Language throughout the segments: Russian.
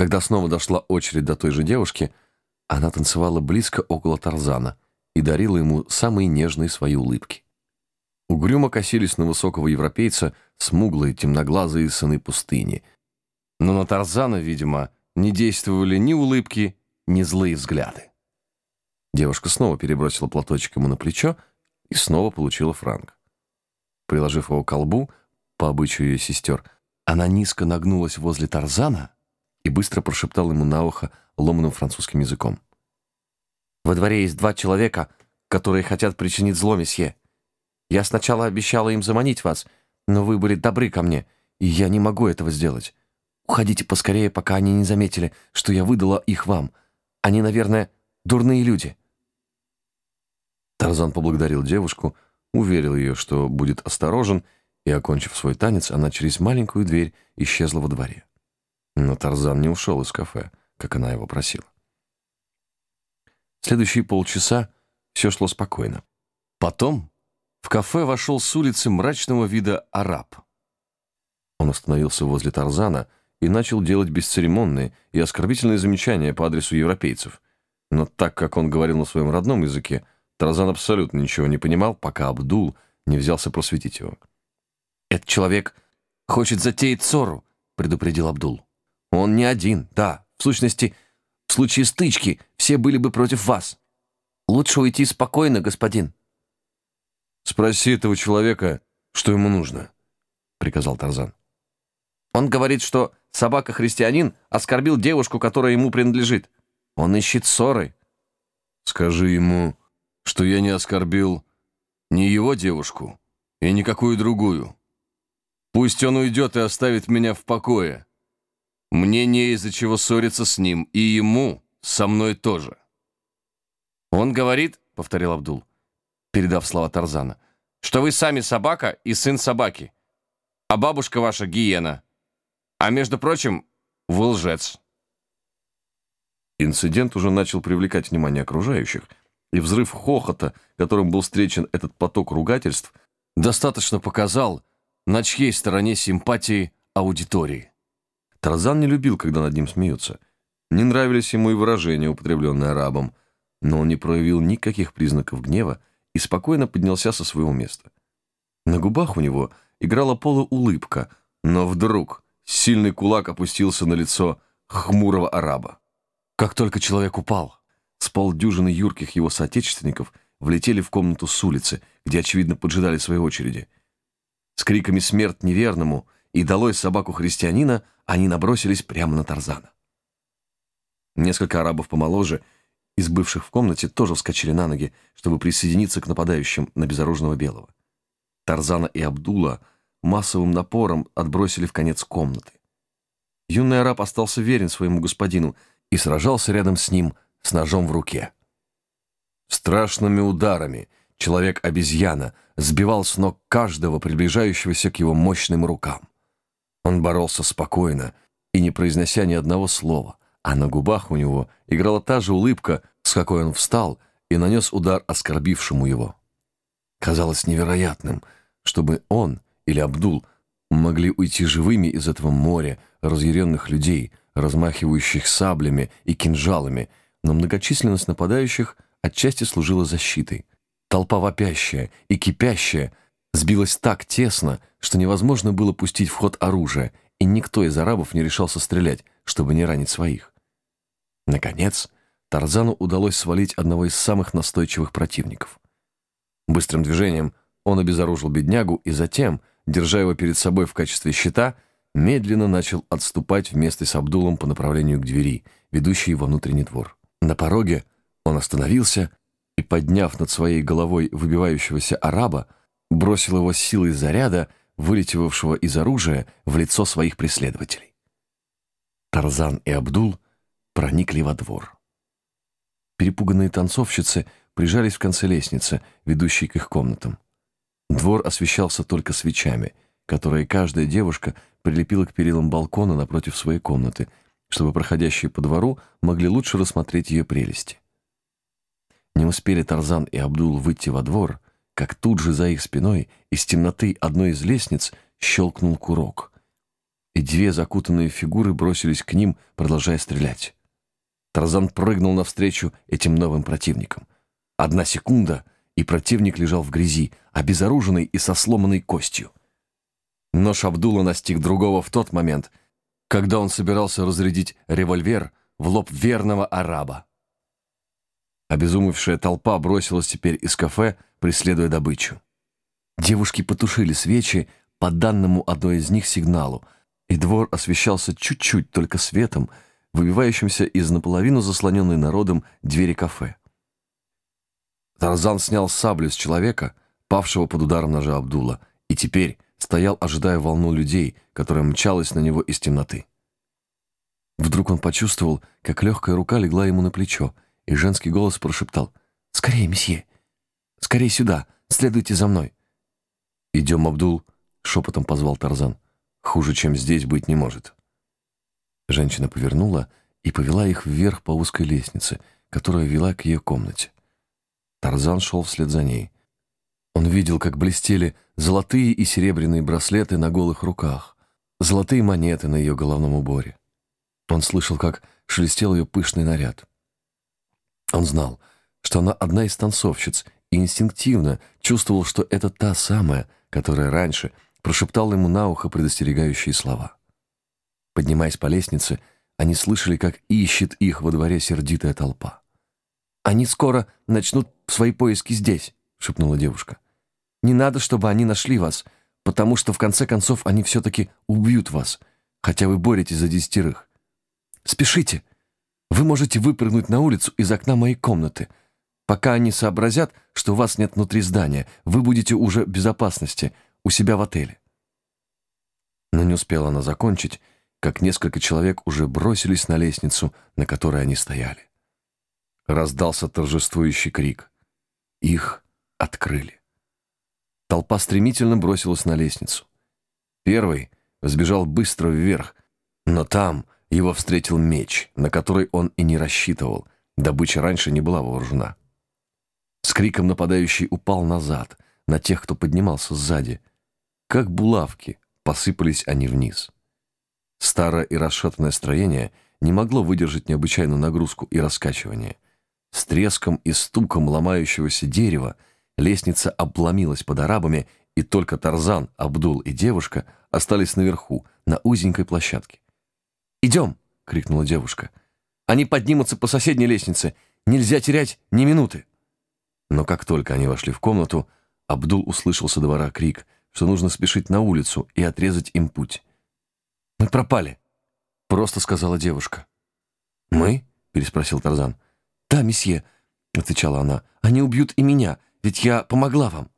Когда снова дошла очередь до той же девушки, она танцевала близко около Тарзана и дарила ему самые нежные свои улыбки. Угрюмо косились на высокого европейца смуглые темноглазые сыны пустыни. Но на Тарзана, видимо, не действовали ни улыбки, ни злые взгляды. Девушка снова перебросила платочек ему на плечо и снова получила франк. Приложив его к колбу, по обычаю ее сестер, она низко нагнулась возле Тарзана и быстро прошептала ему на ухо ломаным французским языком. «Во дворе есть два человека, которые хотят причинить зло, месье. Я сначала обещала им заманить вас, но вы были добры ко мне, и я не могу этого сделать. Уходите поскорее, пока они не заметили, что я выдала их вам. Они, наверное, дурные люди». Тарзан поблагодарил девушку, уверил ее, что будет осторожен, и, окончив свой танец, она через маленькую дверь исчезла во дворе. Но Тарзан не ушел из кафе, как она его просила. Следующие полчаса все шло спокойно. Потом в кафе вошел с улицы мрачного вида араб. Он остановился возле Тарзана и начал делать бесцеремонные и оскорбительные замечания по адресу европейцев. Но так как он говорил на своем родном языке, Тарзан абсолютно ничего не понимал, пока Абдул не взялся просветить его. «Этот человек хочет затеять ссору», — предупредил Абдул. «Он не один, да. В сущности, в случае стычки все были бы против вас. Лучше уйти спокойно, господин». «Спроси этого человека, что ему нужно», — приказал Тарзан. «Он говорит, что собака-христианин оскорбил девушку, которая ему принадлежит. Он ищет ссоры». «Скажи ему, что я не оскорбил ни его девушку и никакую другую. Пусть он уйдет и оставит меня в покое. Мне не из-за чего ссориться с ним, и ему со мной тоже». «Он говорит», — повторил Абдул, передав слова Тарзана, «что вы сами собака и сын собаки, а бабушка ваша гиена. А между прочим, вы лжец». Инцидент уже начал привлекать внимание окружающих — и взрыв хохота, которым был встречен этот поток ругательств, достаточно показал, на чьей стороне симпатии аудитории. Тарзан не любил, когда над ним смеются. Не нравились ему и выражения, употребленные арабом, но он не проявил никаких признаков гнева и спокойно поднялся со своего места. На губах у него играла полуулыбка, но вдруг сильный кулак опустился на лицо хмурого араба. Как только человек упал, с полдюжины юрких его соотечественников влетели в комнату с улицы, где, очевидно, поджидали своей очереди. С криками «Смерть неверному!» И «Долой собаку христианина!» они набросились прямо на Тарзана. Несколько арабов помоложе, из бывших в комнате, тоже вскочили на ноги, чтобы присоединиться к нападающим на безоружного белого. Тарзана и Абдула массовым напором отбросили в конец комнаты. Юный араб остался верен своему господину и сражался рядом с ним – с ножом в руке. Страшными ударами человек-обезьяна сбивал с ног каждого приближающегося к его мощным рукам. Он боролся спокойно и не произнося ни одного слова, а на губах у него играла та же улыбка, с какой он встал и нанес удар оскорбившему его. Казалось невероятным, чтобы он или Абдул могли уйти живыми из этого моря разъяренных людей, размахивающих саблями и кинжалами, но многочисленность нападающих отчасти служила защитой. Толпа вопящая и кипящая сбилась так тесно, что невозможно было пустить в ход оружие, и никто из арабов не решался стрелять, чтобы не ранить своих. Наконец, Тарзану удалось свалить одного из самых настойчивых противников. Быстрым движением он обезоружил беднягу и затем, держа его перед собой в качестве щита, медленно начал отступать вместе с Абдулом по направлению к двери, ведущей во внутренний двор. На пороге он остановился и, подняв над своей головой выбивающегося араба, бросил его силой заряда, вылетевшего из оружия, в лицо своих преследователей. Тарзан и Абдул проникли во двор. Перепуганные танцовщицы прижались в конце лестницы, ведущей к их комнатам. Двор освещался только свечами, которые каждая девушка прилепила к перилам балкона напротив своей комнаты — чтобы проходящие по двору могли лучше рассмотреть ее прелести. Не успели Тарзан и Абдул выйти во двор, как тут же за их спиной из темноты одной из лестниц щелкнул курок. и две закутанные фигуры бросились к ним, продолжая стрелять. Тарзан прыгнул навстречу этим новым противникам. Одна секунда, и противник лежал в грязи, обезоруженный и со сломанной костью. Нож Абдула настиг другого в тот момент, когда он собирался разрядить револьвер в лоб верного араба. Обезумевшая толпа бросилась теперь из кафе, преследуя добычу. Девушки потушили свечи по данному одной из них сигналу, и двор освещался чуть-чуть только светом, выбивающимся из наполовину заслоненной народом двери кафе. Тарзан снял саблю с человека, павшего под ударом ножа Абдула, и теперь стоял, ожидая волну людей, которая мчалась на него из темноты. Вдруг он почувствовал, как легкая рука легла ему на плечо, и женский голос прошептал «Скорее, месье! Скорее сюда! Следуйте за мной!» «Идем, Абдул!» — шепотом позвал Тарзан. «Хуже, чем здесь, быть не может». Женщина повернула и повела их вверх по узкой лестнице, которая вела к ее комнате. Тарзан шел вслед за ней. Он видел, как блестели золотые и серебряные браслеты на голых руках, золотые монеты на ее головном уборе. Он слышал, как шелестел ее пышный наряд. Он знал, что она одна из танцовщиц, и инстинктивно чувствовал, что это та самая, которая раньше прошептала ему на ухо предостерегающие слова. Поднимаясь по лестнице, они слышали, как ищет их во дворе сердитая толпа. «Они скоро начнут свои поиски здесь», — шепнула девушка. «Не надо, чтобы они нашли вас, потому что в конце концов они все-таки убьют вас, хотя вы боретесь за десятерых. Спешите! Вы можете выпрыгнуть на улицу из окна моей комнаты. Пока они сообразят, что вас нет внутри здания, вы будете уже в безопасности, у себя в отеле». Но не успела она закончить, как несколько человек уже бросились на лестницу, на которой они стояли. Раздался торжествующий крик. Их открыли. Толпа стремительно бросилась на лестницу. Первый взбежал быстро вверх, но там его встретил меч, на который он и не рассчитывал. Добыча раньше не была вооружена. С криком нападающий упал назад, на тех, кто поднимался сзади. Как булавки посыпались они вниз. Старое и расшатанное строение не могло выдержать необычайную нагрузку и раскачивание. С треском и стуком ломающегося дерева лестница обломилась под арабами, и только Тарзан, Абдул и девушка остались наверху, на узенькой площадке. «Идем!» — крикнула девушка. «Они поднимутся по соседней лестнице. Нельзя терять ни минуты!» Но как только они вошли в комнату, Абдул услышал со двора крик, что нужно спешить на улицу и отрезать им путь. «Мы пропали», — просто сказала девушка. «Мы?» — переспросил Тарзан. «Да, месье», — отвечала она. «Они убьют и меня, ведь я помогла вам».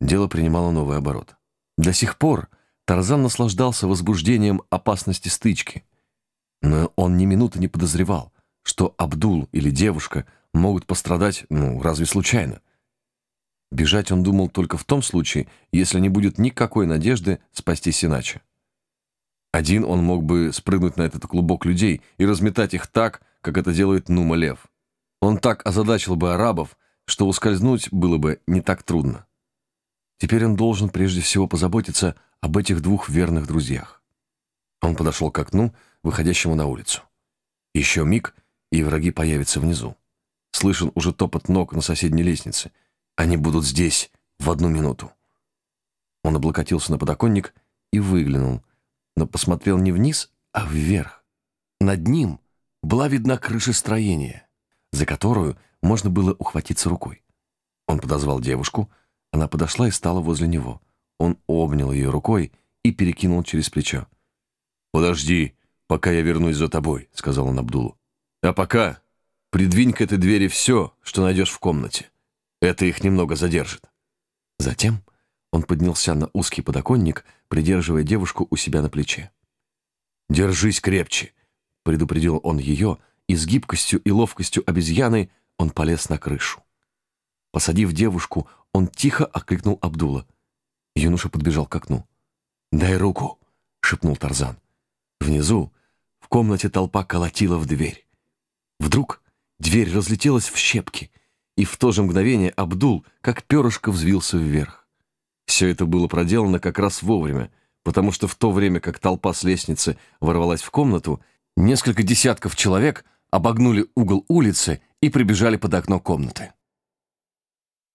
Дело принимало новый оборот. До сих пор Тарзан наслаждался возбуждением опасности стычки. Но он ни минуты не подозревал, что Абдул или девушка могут пострадать, ну, разве случайно. Бежать он думал только в том случае, если не будет никакой надежды спастись иначе. Один он мог бы спрыгнуть на этот клубок людей и разметать их так, как это делает Нума Лев. Он так озадачил бы арабов, что ускользнуть было бы не так трудно. Теперь он должен прежде всего позаботиться об этих двух верных друзьях. Он подошел к окну, выходящему на улицу. Еще миг, и враги появятся внизу. Слышен уже топот ног на соседней лестнице. Они будут здесь в одну минуту. Он облокотился на подоконник и выглянул — но посмотрел не вниз, а вверх. Над ним была видна крыша строения, за которую можно было ухватиться рукой. Он подозвал девушку, она подошла и стала возле него. Он обнял ее рукой и перекинул через плечо. «Подожди, пока я вернусь за тобой», — сказал он Абдулу. «А пока придвинь к этой двери все, что найдешь в комнате. Это их немного задержит». Затем он поднялся на узкий подоконник, придерживая девушку у себя на плече. «Держись крепче!» — предупредил он ее, и с гибкостью и ловкостью обезьяны он полез на крышу. Посадив девушку, он тихо окликнул Абдула. Юноша подбежал к окну. «Дай руку!» — шепнул Тарзан. Внизу, в комнате толпа колотила в дверь. Вдруг дверь разлетелась в щепки, и в то же мгновение Абдул, как перышко, взвился вверх. Все это было проделано как раз вовремя, потому что в то время, как толпа с лестницы ворвалась в комнату, несколько десятков человек обогнули угол улицы и прибежали под окно комнаты.